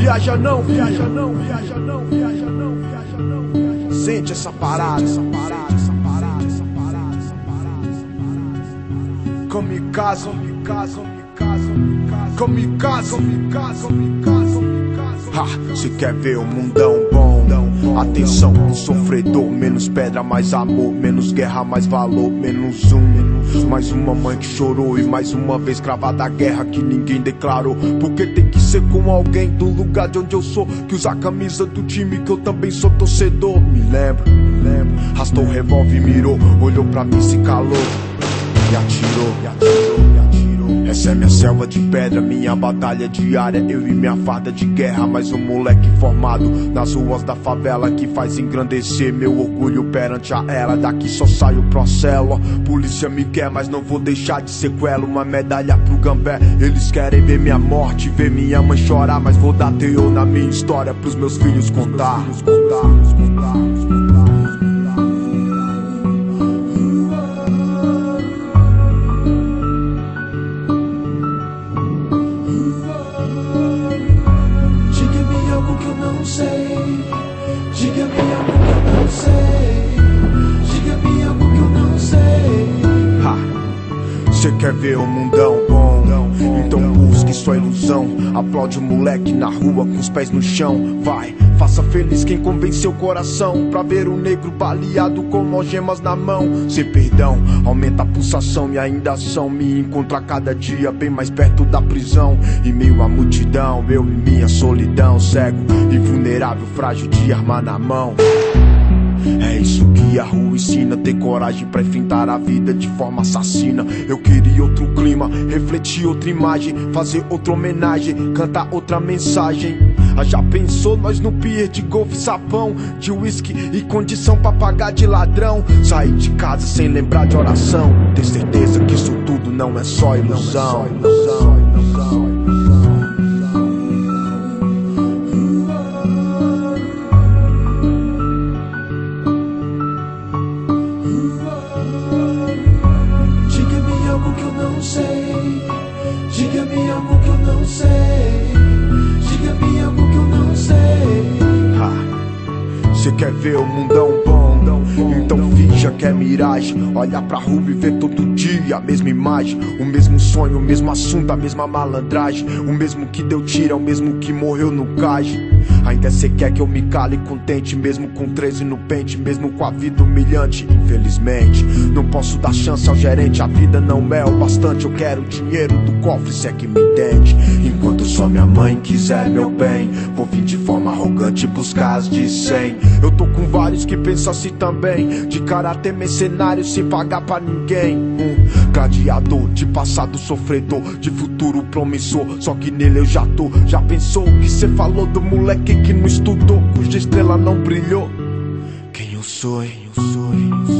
viaja não, viaja não, viaja não, viaja não, viaja não, viaja não. Sente essa parada, essa parada, essa parada, essa parada, essa parada, essa parada. Kamikaze, kamikaze, kamikaze, kamikaze, kamikaze, kamikaze. Ha, se quer ver o mundão bom, atenção pro sofredor, menos pedra, mais amor, menos guerra, mais valor, menos um. Mais uma mãe que chorou e mais uma vez cravada a guerra que ninguém declarou. Porque tem que ser com alguém do lugar de onde eu sou. Que usa a camisa do time que eu também sou torcedor. Me lembro, me lembro. Rastou o revólver, mirou, olhou pra mim, se calou. E atirou, e atirou, e atirou. Essa é minha selva de pedra, minha batalha diária. Eu e minha farda de guerra, mais um moleque formado nas ruas da favela que faz engrandecer meu orgulho perante a ela. Daqui só saio pro célula. Polícia me quer, mas não vou deixar de sequela. Uma medalha pro gambé. Eles querem ver minha morte, ver minha mãe chorar. Mas vou dar teor na minha história pros meus filhos contar. Diga-me Ha! Cê quer ver o mundão bom? Então busque sua ilusão. Aplaude o moleque na rua com os pés no chão. Vai, faça feliz quem convenceu o coração. Pra ver o negro baleado com algemas na mão. Sem perdão, aumenta a pulsação e ainda ação. Me encontro a cada dia bem mais perto da prisão. Em meio à multidão, eu e minha solidão. Cego e vulnerável, frágil de arma na mão. É isso que a rua ensina, ter coragem pra enfrentar a vida de forma assassina. Eu queria outro clima, refletir outra imagem, fazer outra homenagem, cantar outra mensagem. Ah, já pensou nós no pier de golfe, sapão, de uísque e condição pra pagar de ladrão? Sair de casa sem lembrar de oração, ter certeza que isso tudo não é só ilusão. Diga-me sei. Diga-me algo que eu não sei. Diga-me algo que eu não sei. Cê quer ver o mundão finja que é miragem. Olha pra rua e vê todo dia a mesma imagem. O mesmo sonho, o mesmo assunto, a mesma malandragem. O mesmo que deu tiro, é o mesmo que morreu no cais. Ainda cê quer que eu me cale contente, mesmo com 13 no pente, mesmo com a vida humilhante. Infelizmente, não posso dar chance ao gerente. A vida não é o bastante. Eu quero dinheiro do cofre, se é que me entende. Enquanto só minha mãe quiser meu bem, arrogante buscar as de 100. Eu tô com vários que pensam assim também. De caráter mercenário, sem pagar pra ninguém. Um gladiador de passado sofredor, de futuro promissor. Só que nele eu já tô. Já pensou o que cê falou do moleque que não estudou, cuja estrela não brilhou? Quem eu sou? Quem eu sou?